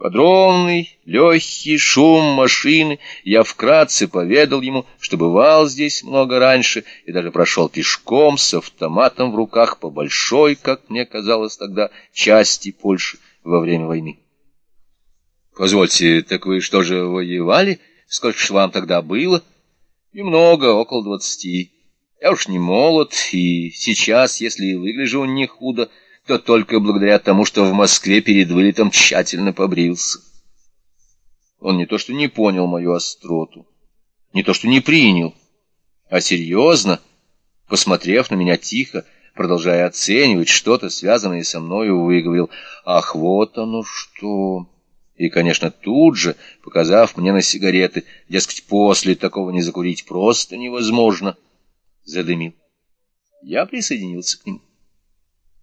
Под ровный, легкий шум машины я вкратце поведал ему, что бывал здесь много раньше и даже прошел пешком с автоматом в руках по большой, как мне казалось тогда, части Польши во время войны. — Позвольте, так вы что же воевали? Сколько ж вам тогда было? — Немного, около двадцати. Я уж не молод, и сейчас, если и выгляжу не худо, то только благодаря тому, что в Москве перед вылетом тщательно побрился. Он не то что не понял мою остроту, не то что не принял, а серьезно, посмотрев на меня тихо, продолжая оценивать что-то, связанное со мною, выговорил «Ах, вот оно что!» И, конечно, тут же, показав мне на сигареты, дескать, после такого не закурить просто невозможно, задымил. Я присоединился к нему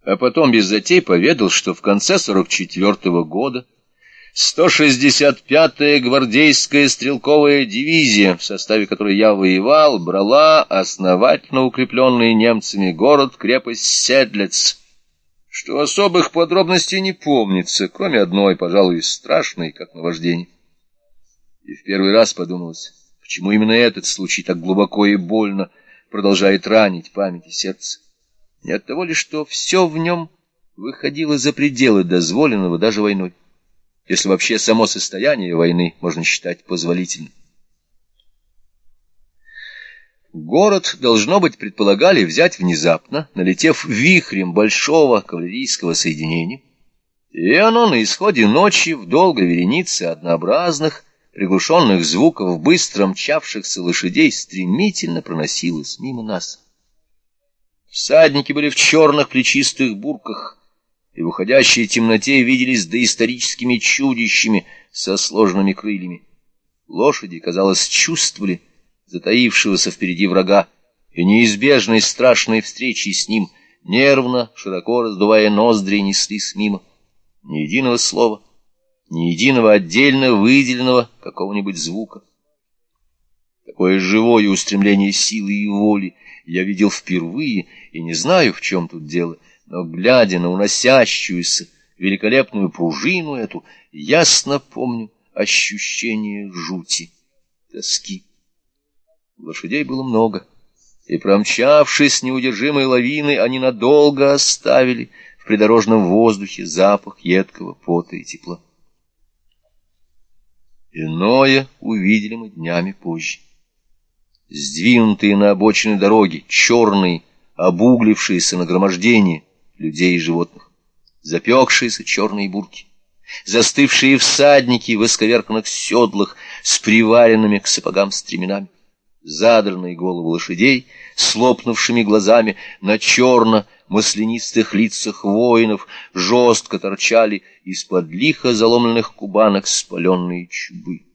а потом без затей поведал, что в конце 44-го года 165-я гвардейская стрелковая дивизия, в составе которой я воевал, брала основательно укрепленный немцами город-крепость Седлец, что особых подробностей не помнится, кроме одной, пожалуй, страшной, как наваждение. И в первый раз подумалось, почему именно этот случай так глубоко и больно продолжает ранить память и сердце не от того ли, что все в нем выходило за пределы дозволенного даже войной, если вообще само состояние войны можно считать позволительным. Город, должно быть, предполагали взять внезапно, налетев вихрем большого кавалерийского соединения, и оно на исходе ночи в долгой веренице однообразных, приглушенных звуков быстро мчавшихся лошадей стремительно проносилось мимо нас. Всадники были в черных плечистых бурках, и в уходящей темноте виделись доисторическими чудищами со сложными крыльями. Лошади, казалось, чувствовали затаившегося впереди врага и неизбежной страшной встречи с ним, нервно, широко раздувая ноздри, неслись мимо. Ни единого слова, ни единого отдельно выделенного какого-нибудь звука. Такое живое устремление силы и воли — я видел впервые, и не знаю, в чем тут дело, но, глядя на уносящуюся великолепную пружину эту, ясно помню ощущение жути, тоски. Лошадей было много, и, промчавшись неудержимой лавиной, они надолго оставили в придорожном воздухе запах едкого пота и тепла. Иное увидели мы днями позже сдвинутые на обочины дороги, черные, обуглившиеся нагромождения людей и животных, запекшиеся черные бурки, застывшие всадники в исковерканных седлах с приваренными к сапогам стременами, задранные головы лошадей с лопнувшими глазами на черно-маслянистых лицах воинов жестко торчали из-под лихо заломленных кубанок спаленные чубы.